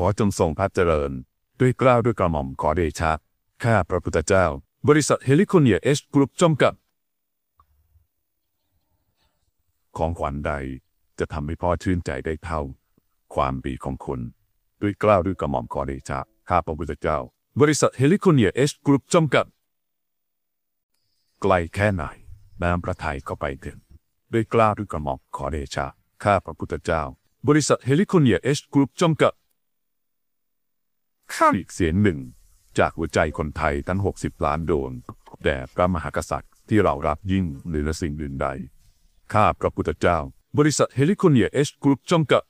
ขอจงทรงพระเจริญ ด้วยกล้าวด้วยกระหม่อมขอเดชะ ข้าพระพุทธเจ้า บริษัท Heliconia H Group จำกัด ของขวัญใดจะทำให้พ่อชื่นใจได้เท่า ความดีของคุณ ด้วยกล้าวด้วยกระหม่อมขอเดชะ ข้าพระพุทธเจ้า บริษัท Heliconia H Group จำกัด ไกลแค่ไหนน้ำพระทัยเข้าไปถึง ด้วยกล้าวด้วยกระหม่อมขอเดชะ ข้าพระพุทธเจ้า บริษัท Heliconia H Group จำกัด อีกเสียงหนึ่ง จากหัวใจคนไทยทั้ง 60 ล้านดวงแด่พระมหากษัตริย์ที่เรารักยิ่งเหนือสิ่งอื่นใด ข้าพระพุทธเจ้า บริษัท Heliconia H Group จำกัด